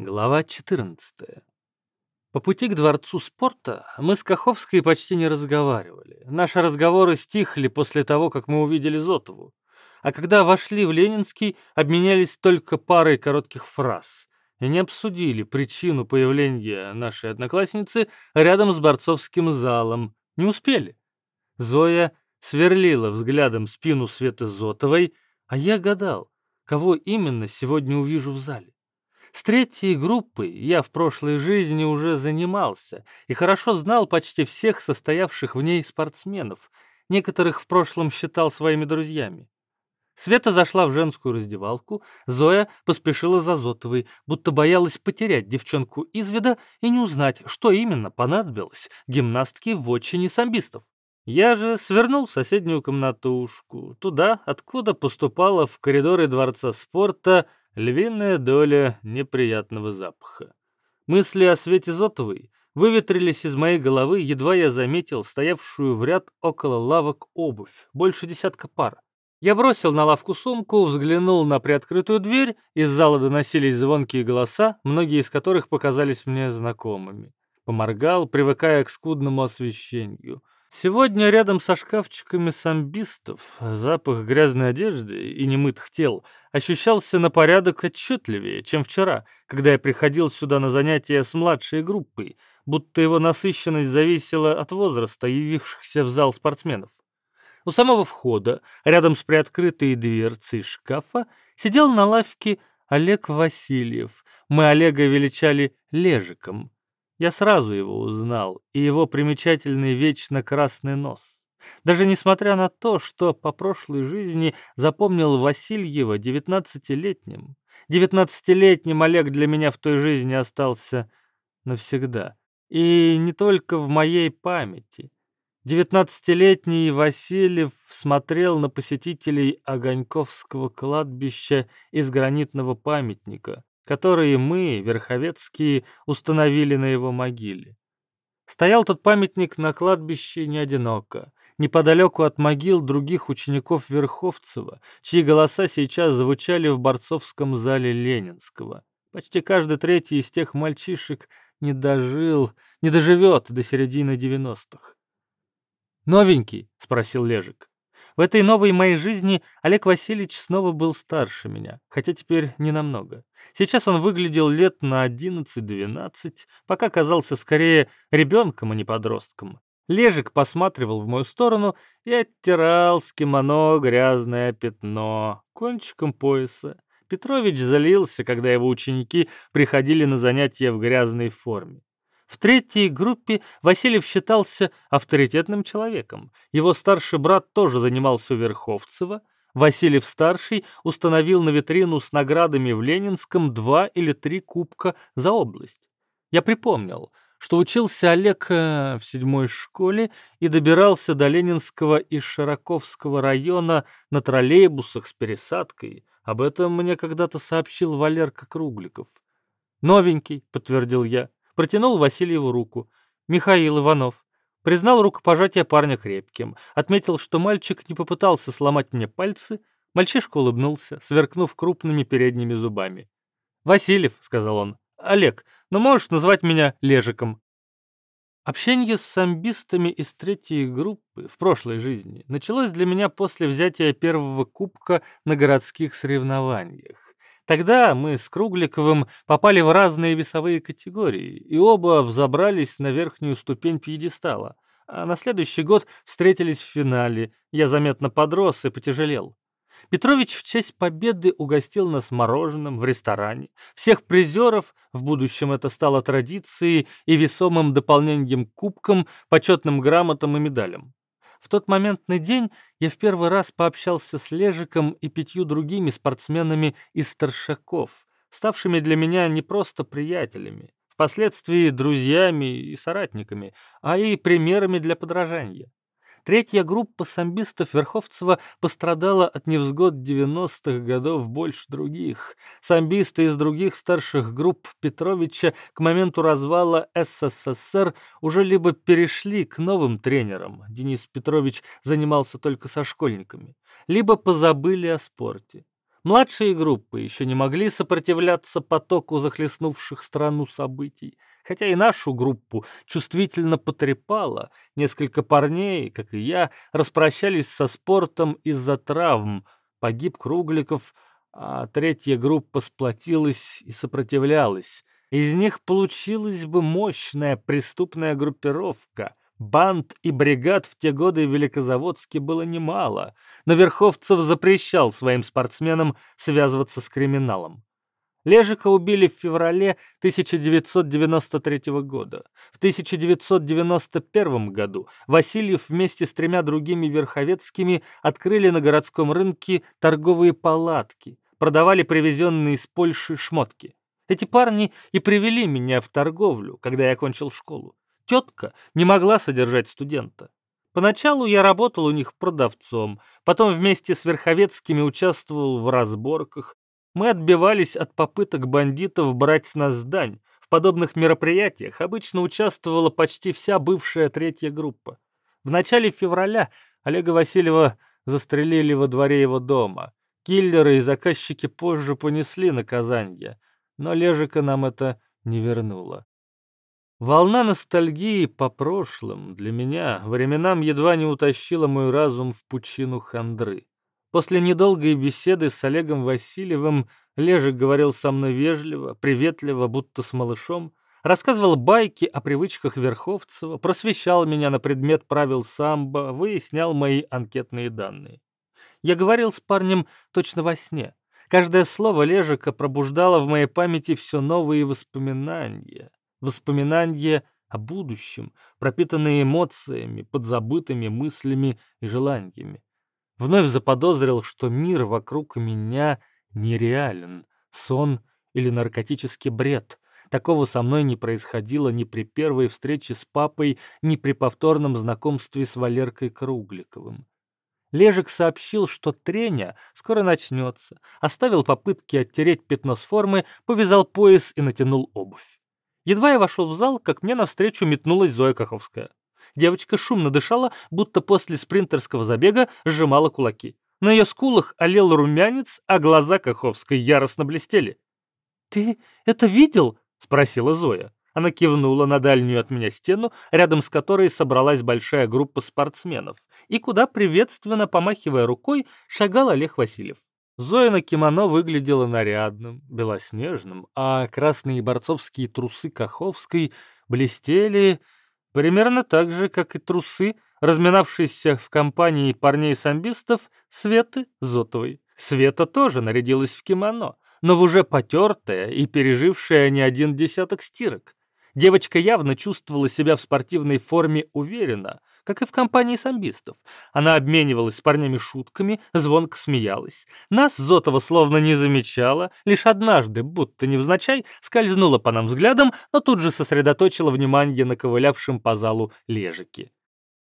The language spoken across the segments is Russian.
Глава 14. По пути к дворцу спорта мы с Каховской почти не разговаривали. Наши разговоры стихли после того, как мы увидели Зотову. А когда вошли в Ленинский, обменялись только парой коротких фраз и не обсудили причину появления нашей одноклассницы рядом с борцовским залом. Не успели. Зоя сверлила взглядом спину Светы Зотовой, а я гадал, кого именно сегодня увижу в зале. С третьей группой я в прошлой жизни уже занимался и хорошо знал почти всех состоявших в ней спортсменов, некоторых в прошлом считал своими друзьями. Света зашла в женскую раздевалку, Зоя поспешила за Зотовой, будто боялась потерять девчонку из вида и не узнать, что именно понадобилось гимнастке в отчине самбистов. Я же свернул в соседнюю комнатушку, туда, откуда поступала в коридоры Дворца спорта львиная доля неприятного запаха. Мысли о Свете Зотовой выветрились из моей головы, едва я заметил стоявшую в ряд около лавок обувь, больше десятка пар. Я бросил на лавку сумку, взглянул на приоткрытую дверь, из зала доносились звонкие голоса, многие из которых показались мне знакомыми. Поморгал, привыкая к скудному освещению — Сегодня рядом со шкафчиками самбистов запах грязной одежды и немытых тел ощущался на порядок отчетливее, чем вчера, когда я приходил сюда на занятия с младшей группой, будто его насыщенность зависела от возраста явившихся в зал спортсменов. У самого входа, рядом с приоткрытой дверцей шкафа, сидел на лавке Олег Васильев. Мы Олега величали Лежиком. Я сразу его узнал, и его примечательный вечно красный нос. Даже несмотря на то, что по прошлой жизни запомнил Васильева девятнадцатилетним. Девятнадцатилетним Олег для меня в той жизни остался навсегда. И не только в моей памяти. Девятнадцатилетний Васильев смотрел на посетителей Огоньковского кладбища из гранитного памятника, которые мы, верховецкие, установили на его могиле. Стоял тот памятник на кладбище не одиноко, неподалеку от могил других учеников Верховцева, чьи голоса сейчас звучали в борцовском зале Ленинского. Почти каждый третий из тех мальчишек не дожил, не доживет до середины девяностых. «Новенький?» — спросил Лежик. В этой новой моей жизни Олег Васильевич снова был старше меня, хотя теперь не намного. Сейчас он выглядел лет на 11-12, пока казался скорее ребенком, а не подростком. Лежик посматривал в мою сторону и оттирал с кимоно грязное пятно кончиком пояса. Петрович залился, когда его ученики приходили на занятия в грязной форме. В третьей группе Васильев считался авторитетным человеком. Его старший брат тоже занимался у Верховцева. Васильев-старший установил на витрину с наградами в Ленинском два или три кубка за область. Я припомнил, что учился Олег э, в седьмой школе и добирался до Ленинского и Широковского района на троллейбусах с пересадкой. Об этом мне когда-то сообщил Валерка Кругликов. «Новенький», — подтвердил я протянул Васильеву руку. Михаил Иванов. Признал рукопожатие парня крепким. Отметил, что мальчик не попытался сломать мне пальцы. Мальчишка улыбнулся, сверкнув крупными передними зубами. «Васильев», — сказал он, — «Олег, но можешь назвать меня Лежиком». Общение с самбистами из третьей группы в прошлой жизни началось для меня после взятия первого кубка на городских соревнованиях. Тогда мы с Кругликовым попали в разные весовые категории, и оба взобрались на верхнюю ступень пьедестала. А на следующий год встретились в финале. Я заметно подрос и потяжелел. Петрович в честь победы угостил нас мороженым в ресторане. Всех призеров, в будущем это стало традицией и весомым дополнением к кубкам, почетным грамотам и медалям. В тот моментный день я в первый раз пообщался с Лежиком и пятью другими спортсменами из старшаков, ставшими для меня не просто приятелями, впоследствии друзьями и соратниками, а и примерами для подражания. Третья группа самбистов Верховцева пострадала от невзгод 90-х годов больше других. Самбисты из других старших групп Петровича к моменту развала СССР уже либо перешли к новым тренерам, Денис Петрович занимался только со школьниками, либо позабыли о спорте. Младшие группы еще не могли сопротивляться потоку захлестнувших страну событий, хотя и нашу группу чувствительно потрепало. Несколько парней, как и я, распрощались со спортом из-за травм. Погиб Кругликов, а третья группа сплотилась и сопротивлялась. Из них получилась бы мощная преступная группировка. Банд и бригад в те годы в Великозаводске было немало, но Верховцев запрещал своим спортсменам связываться с криминалом. Лежика убили в феврале 1993 года. В 1991 году Васильев вместе с тремя другими верховецкими открыли на городском рынке торговые палатки, продавали привезенные из Польши шмотки. Эти парни и привели меня в торговлю, когда я окончил школу. Тетка не могла содержать студента. Поначалу я работал у них продавцом, потом вместе с Верховецкими участвовал в разборках. Мы отбивались от попыток бандитов брать с нас дань. В подобных мероприятиях обычно участвовала почти вся бывшая третья группа. В начале февраля Олега Васильева застрелили во дворе его дома. Киллеры и заказчики позже понесли наказание, но Лежика нам это не вернуло. Волна ностальгии по прошлым для меня временам едва не утащила мой разум в пучину хандры. После недолгой беседы с Олегом Васильевым Лежик говорил со мной вежливо, приветливо, будто с малышом, рассказывал байки о привычках Верховцева, просвещал меня на предмет правил самбо, выяснял мои анкетные данные. Я говорил с парнем точно во сне. Каждое слово Лежика пробуждало в моей памяти все новые воспоминания воспоминания о будущем, пропитанные эмоциями, подзабытыми мыслями и желаниями. Вновь заподозрил, что мир вокруг меня нереален, сон или наркотический бред. Такого со мной не происходило ни при первой встрече с папой, ни при повторном знакомстве с Валеркой Кругликовым. Лежик сообщил, что треня скоро начнется, оставил попытки оттереть пятно с формы, повязал пояс и натянул обувь. Едва я вошел в зал, как мне навстречу метнулась Зоя Каховская. Девочка шумно дышала, будто после спринтерского забега сжимала кулаки. На ее скулах олел румянец, а глаза Каховской яростно блестели. «Ты это видел?» — спросила Зоя. Она кивнула на дальнюю от меня стену, рядом с которой собралась большая группа спортсменов, и куда, приветственно помахивая рукой, шагал Олег Васильев. Зоина кимоно выглядело нарядным, белоснежным, а красные борцовские трусы Каховской блестели примерно так же, как и трусы, разминавшиеся в компании парней-самбистов Светы Зотовой. Света тоже нарядилась в кимоно, но в уже потертое и пережившее не один десяток стирок. Девочка явно чувствовала себя в спортивной форме уверенно, как и в компании самбистов. Она обменивалась с парнями шутками, звонко смеялась. Нас Зотова словно не замечала, лишь однажды, будто невзначай, скользнула по нам взглядом, но тут же сосредоточила внимание на ковылявшем по залу лежике.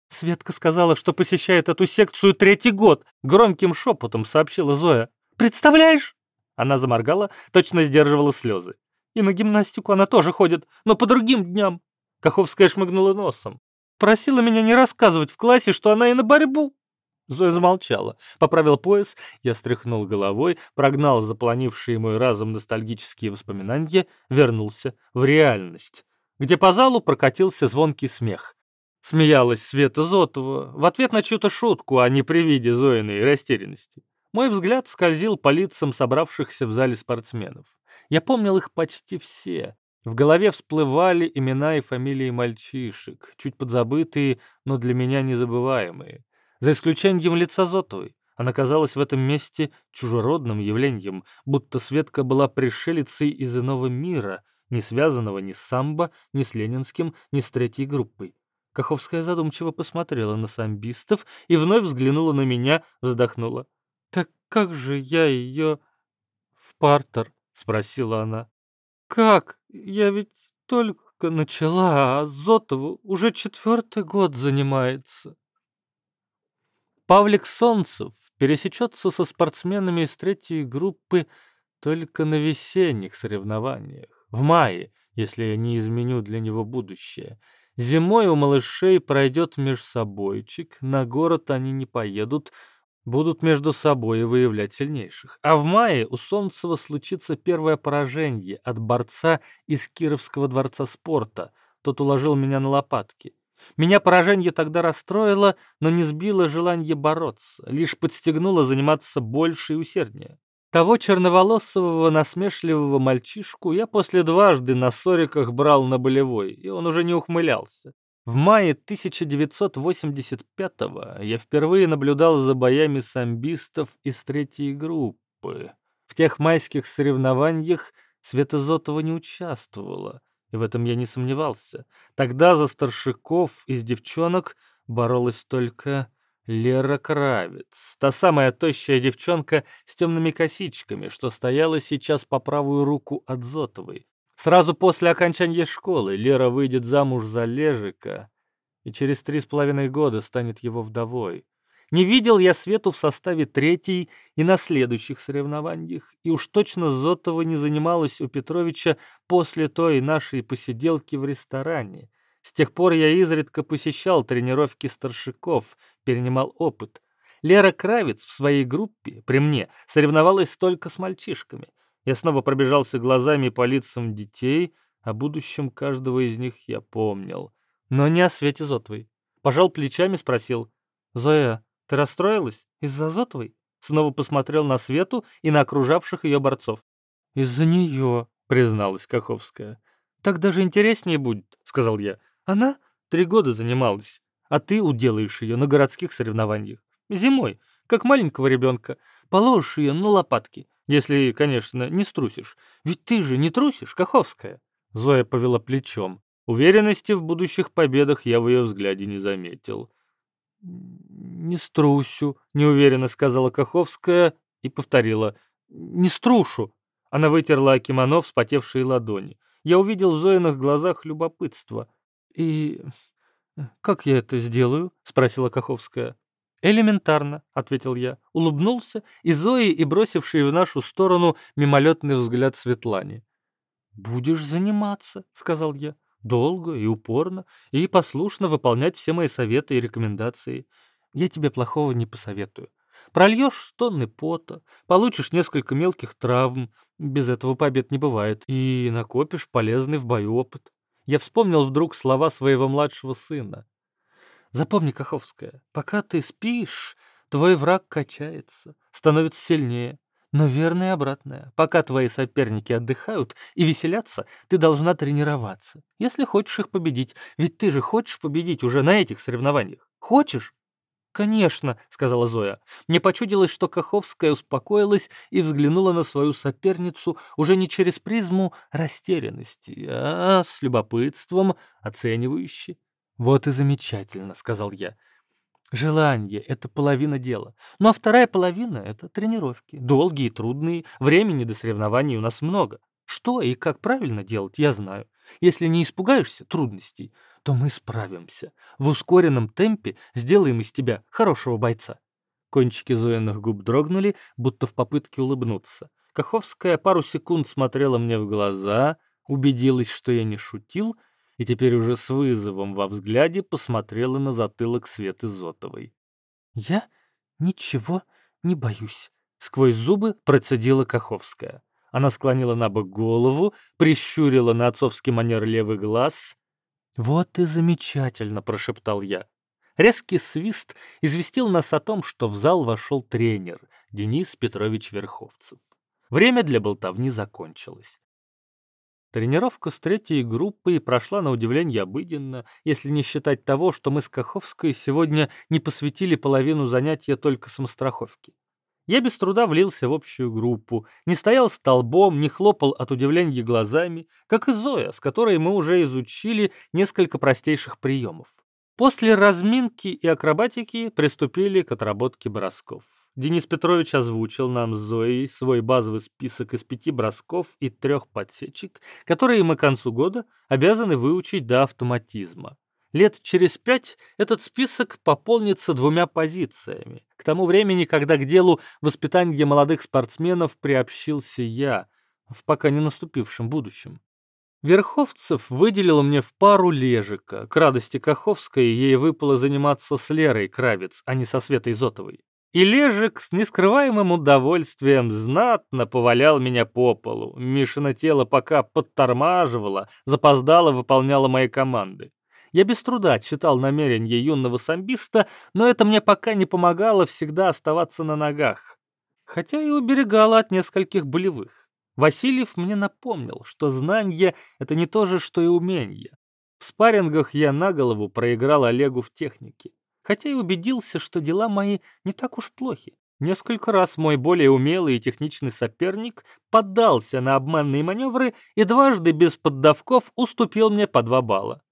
«Светка сказала, что посещает эту секцию третий год», — громким шепотом сообщила Зоя. «Представляешь?» Она заморгала, точно сдерживала слезы. И на гимнастику она тоже ходит, но по другим дням. Каховская шмыгнула носом. Просила меня не рассказывать в классе, что она и на борьбу. Зоя замолчала, поправил пояс, я стряхнул головой, прогнал запланившие мой разум ностальгические воспоминания, вернулся в реальность, где по залу прокатился звонкий смех. Смеялась Света Зотова в ответ на чью-то шутку, а не при виде Зоиной растерянности. Мой взгляд скользил по лицам собравшихся в зале спортсменов. Я помнил их почти все. В голове всплывали имена и фамилии мальчишек, чуть подзабытые, но для меня незабываемые. За исключением лица Зотовой. Она казалась в этом месте чужеродным явлением, будто Светка была пришелицей из иного мира, не связанного ни с самбо, ни с ленинским, ни с третьей группой. Каховская задумчиво посмотрела на самбистов и вновь взглянула на меня, вздохнула. «Так как же я ее в партер?» — спросила она. «Как? Я ведь только начала, а Зотова уже четвертый год занимается». Павлик Солнцев пересечется со спортсменами из третьей группы только на весенних соревнованиях, в мае, если я не изменю для него будущее. Зимой у малышей пройдет межсобойчик, на город они не поедут, будут между собой выявлять сильнейших. А в мае у Солнцева случится первое поражение от борца из Кировского дворца спорта. Тот уложил меня на лопатки. Меня поражение тогда расстроило, но не сбило желание бороться, лишь подстегнуло заниматься больше и усерднее. Того черноволосого насмешливого мальчишку я после дважды на ссориках брал на болевой, и он уже не ухмылялся. В мае 1985-го я впервые наблюдал за боями самбистов из третьей группы. В тех майских соревнованиях Света Зотова не участвовала, и в этом я не сомневался. Тогда за старшиков из девчонок боролась только Лера Кравец, та самая тощая девчонка с темными косичками, что стояла сейчас по правую руку от Зотовой. Сразу после окончания школы Лера выйдет замуж за Лежика и через три с половиной года станет его вдовой. Не видел я Свету в составе третьей и на следующих соревнованиях, и уж точно Зотова не занималась у Петровича после той нашей посиделки в ресторане. С тех пор я изредка посещал тренировки старшиков, перенимал опыт. Лера Кравец в своей группе, при мне, соревновалась только с мальчишками — я снова пробежался глазами по лицам детей, о будущем каждого из них я помнил. Но не о Свете Зотовой. Пожал плечами, спросил. «Зоя, ты расстроилась? Из-за Зотовой?» Снова посмотрел на Свету и на окружавших ее борцов. «Из-за нее», — призналась Каховская. «Так даже интереснее будет», — сказал я. «Она три года занималась, а ты уделаешь ее на городских соревнованиях. Зимой, как маленького ребенка, положишь ее на лопатки, если, конечно, не струсишь. Ведь ты же не трусишь, Каховская. Зоя повела плечом. Уверенности в будущих победах я в ее взгляде не заметил. «Не струсю», — неуверенно сказала Каховская и повторила. «Не струшу». Она вытерла кимоно вспотевшие ладони. Я увидел в Зоиных глазах любопытство. «И как я это сделаю?» — спросила Каховская. «Элементарно», — ответил я, улыбнулся, и Зои, и бросивший в нашу сторону мимолетный взгляд Светлане. «Будешь заниматься», — сказал я, — «долго и упорно, и послушно выполнять все мои советы и рекомендации. Я тебе плохого не посоветую. Прольешь тонны пота, получишь несколько мелких травм, без этого побед не бывает, и накопишь полезный в бою опыт». Я вспомнил вдруг слова своего младшего сына. Запомни, Каховская, пока ты спишь, твой враг качается, становится сильнее. Но верное обратное. Пока твои соперники отдыхают и веселятся, ты должна тренироваться, если хочешь их победить. Ведь ты же хочешь победить уже на этих соревнованиях. Хочешь? «Конечно», — сказала Зоя. Мне почудилось, что Каховская успокоилась и взглянула на свою соперницу уже не через призму растерянности, а с любопытством, оценивающе. «Вот и замечательно», — сказал я. Желание — это половина дела. Ну а вторая половина — это тренировки. Долгие, трудные, времени до соревнований у нас много. Что и как правильно делать, я знаю. Если не испугаешься трудностей, то мы справимся. В ускоренном темпе сделаем из тебя хорошего бойца. Кончики Зоиных губ дрогнули, будто в попытке улыбнуться. Каховская пару секунд смотрела мне в глаза, убедилась, что я не шутил — и теперь уже с вызовом во взгляде посмотрела на затылок Светы Зотовой. «Я ничего не боюсь», — сквозь зубы процедила Каховская. Она склонила на бок голову, прищурила на отцовский манер левый глаз. «Вот и замечательно», — прошептал я. Резкий свист известил нас о том, что в зал вошел тренер Денис Петрович Верховцев. Время для болтовни закончилось. Тренировка с третьей группой прошла на удивление обыденно, если не считать того, что мы с Каховской сегодня не посвятили половину занятия только самостраховке. Я без труда влился в общую группу, не стоял столбом, не хлопал от удивления глазами, как и Зоя, с которой мы уже изучили несколько простейших приемов. После разминки и акробатики приступили к отработке бросков. Денис Петрович озвучил нам с Зоей свой базовый список из пяти бросков и трех подсечек, которые мы к концу года обязаны выучить до автоматизма. Лет через пять этот список пополнится двумя позициями. К тому времени, когда к делу воспитания молодых спортсменов приобщился я, в пока не наступившем будущем. Верховцев выделил мне в пару Лежика. К радости Каховской ей выпало заниматься с Лерой Кравец, а не со Светой Зотовой. И Лежик с нескрываемым удовольствием знатно повалял меня по полу. Мишина тело пока подтормаживало, запоздало выполняло мои команды. Я без труда читал намерения юного самбиста, но это мне пока не помогало всегда оставаться на ногах. Хотя и уберегало от нескольких болевых. Васильев мне напомнил, что знание — это не то же, что и умение. В спаррингах я на голову проиграл Олегу в технике хотя и убедился, что дела мои не так уж плохи. Несколько раз мой более умелый и техничный соперник поддался на обманные маневры и дважды без поддавков уступил мне по два балла.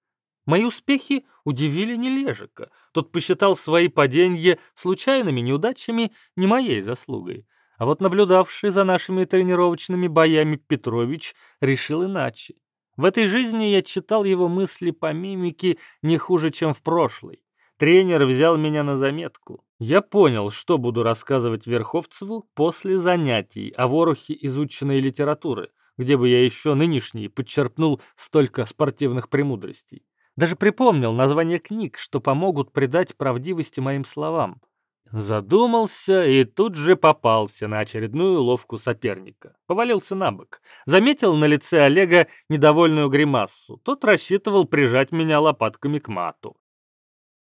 Мои успехи удивили Нележика. Тот посчитал свои падения случайными неудачами не моей заслугой. А вот наблюдавший за нашими тренировочными боями Петрович решил иначе. В этой жизни я читал его мысли по мимике не хуже, чем в прошлой. Тренер взял меня на заметку. Я понял, что буду рассказывать Верховцеву после занятий о ворохе изученной литературы, где бы я еще нынешний подчерпнул столько спортивных премудростей. Даже припомнил название книг, что помогут придать правдивости моим словам. Задумался и тут же попался на очередную ловку соперника. Повалился на бок. Заметил на лице Олега недовольную гримассу. Тот рассчитывал прижать меня лопатками к мату.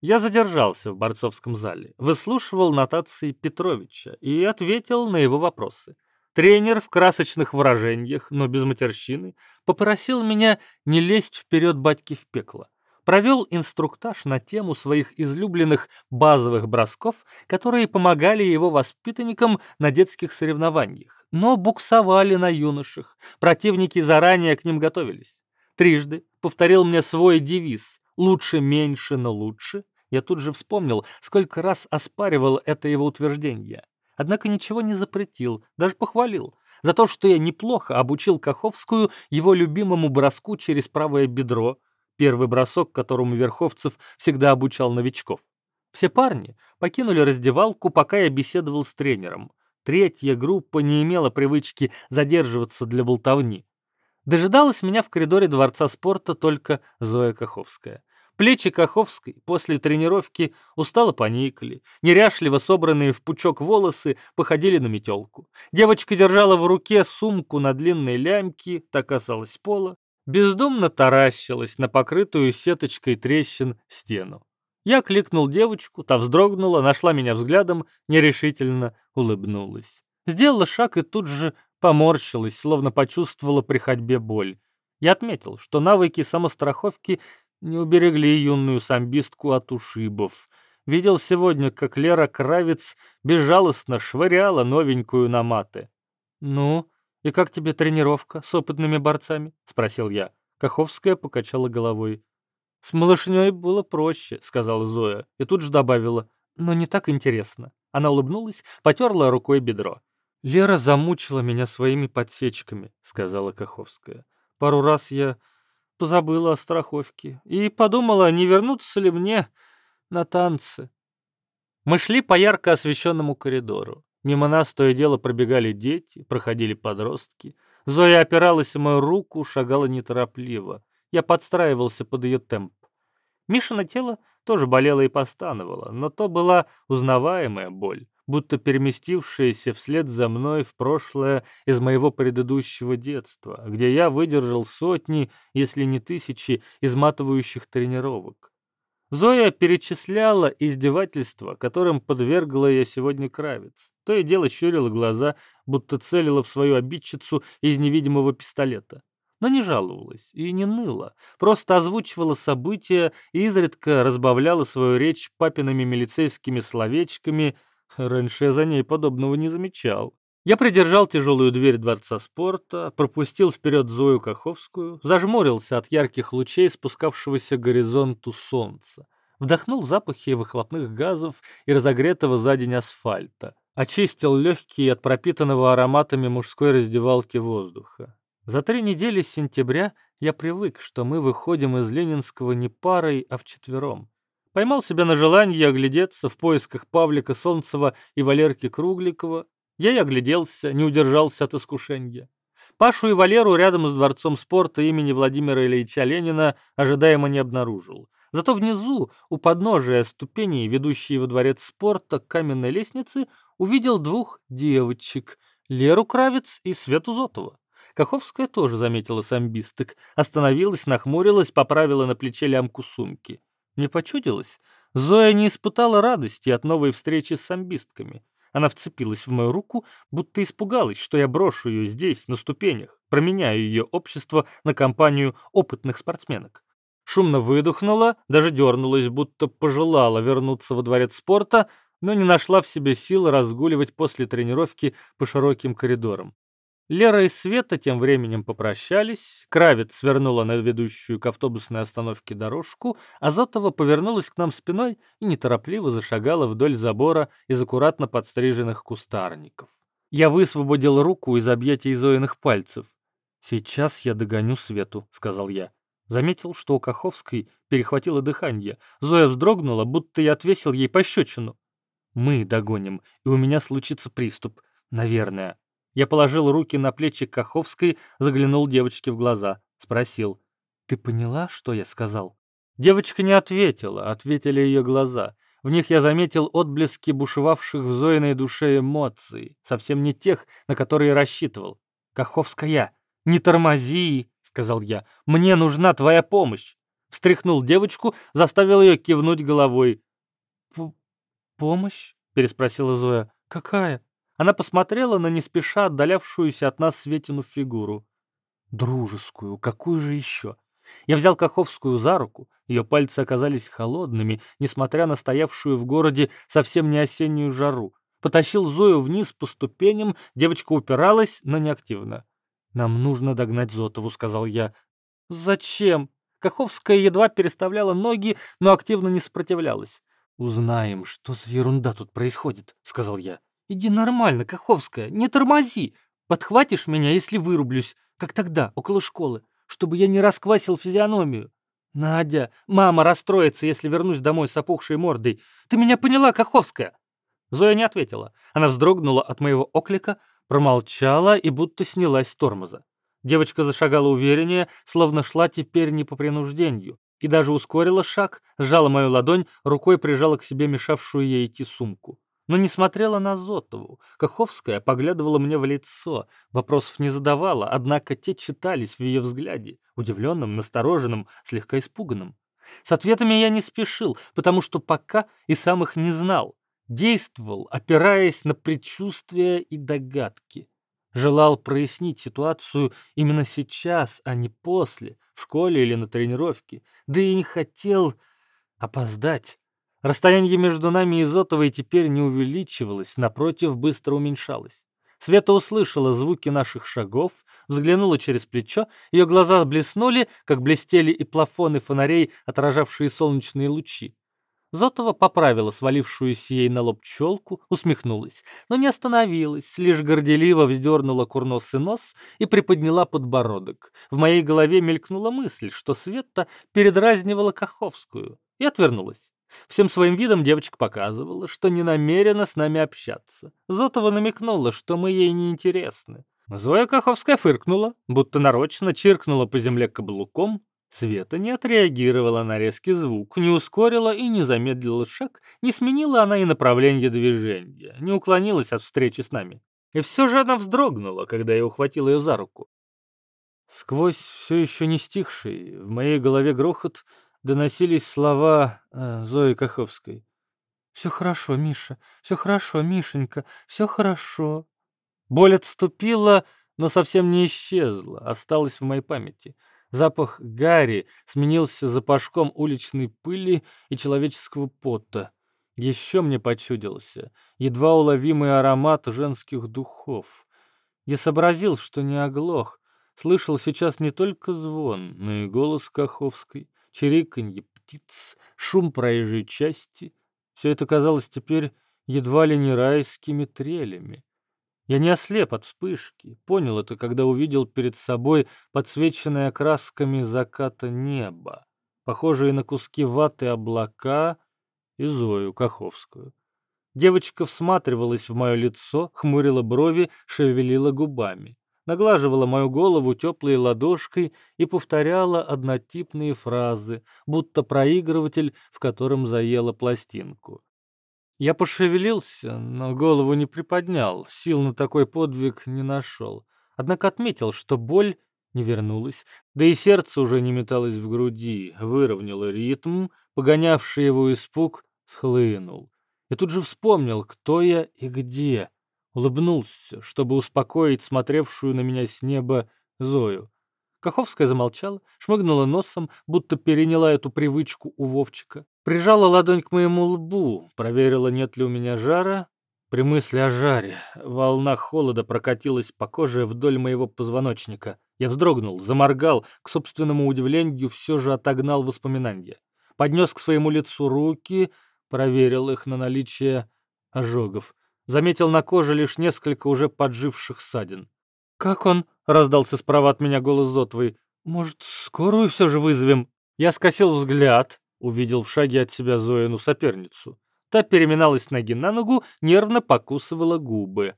Я задержался в борцовском зале, выслушивал нотации Петровича и ответил на его вопросы. Тренер в красочных выражениях, но без матерщины, попросил меня не лезть вперед батьки в пекло. Провел инструктаж на тему своих излюбленных базовых бросков, которые помогали его воспитанникам на детских соревнованиях, но буксовали на юношах. Противники заранее к ним готовились. Трижды повторил мне свой девиз «Лучше меньше, но лучше», я тут же вспомнил, сколько раз оспаривал это его утверждение. Однако ничего не запретил, даже похвалил. За то, что я неплохо обучил Каховскую его любимому броску через правое бедро, первый бросок, которому Верховцев всегда обучал новичков. Все парни покинули раздевалку, пока я беседовал с тренером. Третья группа не имела привычки задерживаться для болтовни. Дожидалась меня в коридоре Дворца спорта только Зоя Каховская. Плечи Каховской после тренировки устало поникли, неряшливо собранные в пучок волосы походили на метелку. Девочка держала в руке сумку на длинной лямке, так касалась пола, бездумно таращилась на покрытую сеточкой трещин стену. Я кликнул девочку, та вздрогнула, нашла меня взглядом, нерешительно улыбнулась. Сделала шаг и тут же поморщилась, словно почувствовала при ходьбе боль. Я отметил, что навыки самостраховки не уберегли юную самбистку от ушибов. Видел сегодня, как Лера Кравец безжалостно швыряла новенькую на маты. «Ну, и как тебе тренировка с опытными борцами?» — спросил я. Каховская покачала головой. «С малышней было проще», — сказала Зоя, и тут же добавила. «Но не так интересно». Она улыбнулась, потерла рукой бедро. «Лера замучила меня своими подсечками», — сказала Каховская. «Пару раз я позабыла о страховке и подумала, не вернуться ли мне на танцы. Мы шли по ярко освещенному коридору. Мимо нас то и дело пробегали дети, проходили подростки. Зоя опиралась в мою руку, шагала неторопливо. Я подстраивался под ее темп. Мишина тело тоже болело и постановало, но то была узнаваемая боль будто переместившаяся вслед за мной в прошлое из моего предыдущего детства, где я выдержал сотни, если не тысячи, изматывающих тренировок. Зоя перечисляла издевательства, которым подвергла я сегодня Кравец. То и дело щурила глаза, будто целила в свою обидчицу из невидимого пистолета. Но не жаловалась и не ныла, просто озвучивала события и изредка разбавляла свою речь папиными милицейскими словечками – Раньше я за ней подобного не замечал. Я придержал тяжелую дверь Дворца спорта, пропустил вперед Зою Каховскую, зажмурился от ярких лучей спускавшегося к горизонту солнца, вдохнул запахи выхлопных газов и разогретого за день асфальта, очистил легкие от пропитанного ароматами мужской раздевалки воздуха. За три недели сентября я привык, что мы выходим из Ленинского не парой, а вчетвером. Поймал себя на желании оглядеться в поисках Павлика Солнцева и Валерки Кругликова. Я и огляделся, не удержался от искушения. Пашу и Валеру рядом с Дворцом спорта имени Владимира Ильича Ленина ожидаемо не обнаружил. Зато внизу, у подножия ступеней, ведущей во дворец спорта к каменной лестнице, увидел двух девочек — Леру Кравец и Свету Зотова. Каховская тоже заметила самбисток, остановилась, нахмурилась, поправила на плече лямку сумки. Мне почудилось. Зоя не испытала радости от новой встречи с самбистками. Она вцепилась в мою руку, будто испугалась, что я брошу ее здесь, на ступенях, променяю ее общество на компанию опытных спортсменок. Шумно выдохнула, даже дернулась, будто пожелала вернуться во дворец спорта, но не нашла в себе сил разгуливать после тренировки по широким коридорам. Лера и Света тем временем попрощались, Кравец свернула на ведущую к автобусной остановке дорожку, а Зотова повернулась к нам спиной и неторопливо зашагала вдоль забора из аккуратно подстриженных кустарников. Я высвободил руку из объятий Зоиных пальцев. «Сейчас я догоню Свету», — сказал я. Заметил, что у Каховской перехватило дыхание. Зоя вздрогнула, будто я отвесил ей пощечину. «Мы догоним, и у меня случится приступ. Наверное». Я положил руки на плечи Каховской, заглянул девочке в глаза. Спросил, «Ты поняла, что я сказал?» Девочка не ответила, ответили ее глаза. В них я заметил отблески бушевавших в Зоиной душе эмоций, совсем не тех, на которые рассчитывал. «Каховская, не тормози!» — сказал я. «Мне нужна твоя помощь!» Встряхнул девочку, заставил ее кивнуть головой. «Помощь?» — переспросила Зоя. «Какая?» Она посмотрела на не спеша отдалявшуюся от нас Светину фигуру. Дружескую, какую же еще? Я взял Каховскую за руку, ее пальцы оказались холодными, несмотря на стоявшую в городе совсем не осеннюю жару. Потащил Зою вниз по ступеням, девочка упиралась, но неактивно. «Нам нужно догнать Зотову», — сказал я. «Зачем?» Каховская едва переставляла ноги, но активно не сопротивлялась. «Узнаем, что за ерунда тут происходит», — сказал я. «Иди нормально, Каховская, не тормози. Подхватишь меня, если вырублюсь, как тогда, около школы, чтобы я не расквасил физиономию. Надя, мама расстроится, если вернусь домой с опухшей мордой. Ты меня поняла, Каховская?» Зоя не ответила. Она вздрогнула от моего оклика, промолчала и будто снялась с тормоза. Девочка зашагала увереннее, словно шла теперь не по принуждению, и даже ускорила шаг, сжала мою ладонь, рукой прижала к себе мешавшую ей идти сумку но не смотрела на Зотову. Каховская поглядывала мне в лицо, вопросов не задавала, однако те читались в ее взгляде, удивленном, настороженном, слегка испуганном. С ответами я не спешил, потому что пока и сам их не знал. Действовал, опираясь на предчувствия и догадки. Желал прояснить ситуацию именно сейчас, а не после, в школе или на тренировке. Да и не хотел опоздать. Расстояние между нами и Зотовой теперь не увеличивалось, напротив, быстро уменьшалось. Света услышала звуки наших шагов, взглянула через плечо, ее глаза блеснули, как блестели и плафоны фонарей, отражавшие солнечные лучи. Зотова поправила свалившуюся ей на лоб челку, усмехнулась, но не остановилась, лишь горделиво вздернула курносый нос и приподняла подбородок. В моей голове мелькнула мысль, что Света передразнивала Каховскую, и отвернулась. Всем своим видом девочка показывала, что не намерена с нами общаться. Зотова намекнула, что мы ей не интересны. Зоя Каховская фыркнула, будто нарочно чиркнула по земле каблуком. Света не отреагировала на резкий звук, не ускорила и не замедлила шаг, не сменила она и направление движения, не уклонилась от встречи с нами. И все же она вздрогнула, когда я ухватил ее за руку. Сквозь все еще не стихший в моей голове грохот доносились слова э, Зои Каховской. «Все хорошо, Миша, все хорошо, Мишенька, все хорошо». Боль отступила, но совсем не исчезла, осталась в моей памяти. Запах гари сменился запашком уличной пыли и человеческого пота. Еще мне почудился едва уловимый аромат женских духов. Я сообразил, что не оглох. Слышал сейчас не только звон, но и голос Каховской чириканье птиц, шум проезжей части. Все это казалось теперь едва ли не райскими трелями. Я не ослеп от вспышки, понял это, когда увидел перед собой подсвеченное красками заката небо, похожие на куски ваты облака и Зою Каховскую. Девочка всматривалась в мое лицо, хмурила брови, шевелила губами. Наглаживала мою голову теплой ладошкой и повторяла однотипные фразы, будто проигрыватель, в котором заела пластинку. Я пошевелился, но голову не приподнял, сил на такой подвиг не нашел. Однако отметил, что боль не вернулась, да и сердце уже не металось в груди, выровняло ритм, погонявший его испуг, схлынул. И тут же вспомнил, кто я и где. Улыбнулся, чтобы успокоить смотревшую на меня с неба Зою. Каховская замолчала, шмыгнула носом, будто переняла эту привычку у Вовчика. Прижала ладонь к моему лбу, проверила, нет ли у меня жара. При мысли о жаре волна холода прокатилась по коже вдоль моего позвоночника. Я вздрогнул, заморгал, к собственному удивлению все же отогнал воспоминания. Поднес к своему лицу руки, проверил их на наличие ожогов. Заметил на коже лишь несколько уже подживших ссадин. «Как он?» — раздался справа от меня голос Зотвой. «Может, скорую все же вызовем?» Я скосил взгляд, Увидел в шаге от себя Зоину соперницу. Та переминалась ноги на ногу, нервно покусывала губы.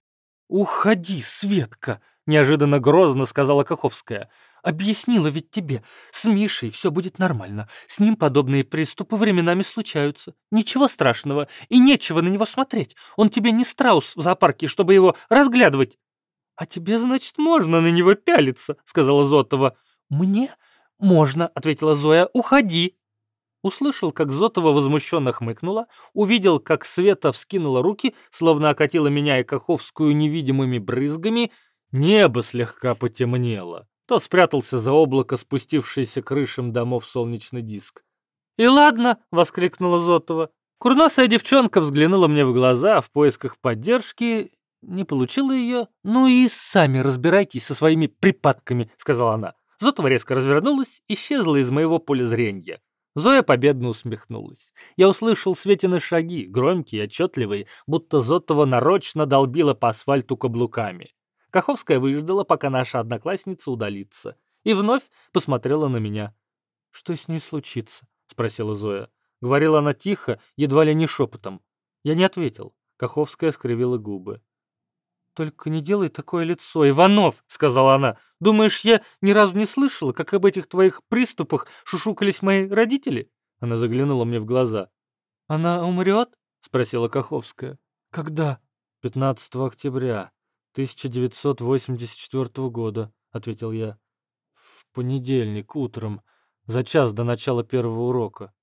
«Уходи, Светка!» — неожиданно грозно сказала Каховская. «Объяснила ведь тебе. С Мишей все будет нормально. С ним подобные приступы временами случаются. Ничего страшного. И нечего на него смотреть. Он тебе не страус в зоопарке, чтобы его разглядывать». «А тебе, значит, можно на него пялиться», — сказала Зотова. «Мне можно», — ответила Зоя. «Уходи». Услышал, как Зотова возмущенно хмыкнула, увидел, как Света вскинула руки, словно окатила меня и Каховскую невидимыми брызгами. Небо слегка потемнело. То спрятался за облако, спустившийся крышам домов солнечный диск. «И ладно!» — воскликнула Зотова. Курносая девчонка взглянула мне в глаза в поисках поддержки, не получила ее. «Ну и сами разбирайтесь со своими припадками», — сказала она. Зотова резко развернулась, исчезла из моего поля зрения. Зоя победно усмехнулась. Я услышал Светины шаги, громкие, отчетливые, будто Зотова нарочно долбила по асфальту каблуками. Каховская выждала, пока наша одноклассница удалится, и вновь посмотрела на меня. «Что с ней случится?» — спросила Зоя. Говорила она тихо, едва ли не шепотом. Я не ответил. Каховская скривила губы. «Только не делай такое лицо, Иванов!» — сказала она. «Думаешь, я ни разу не слышала, как об этих твоих приступах шушукались мои родители?» Она заглянула мне в глаза. «Она умрет?» — спросила Каховская. «Когда?» «15 октября 1984 года», — ответил я. «В понедельник утром, за час до начала первого урока».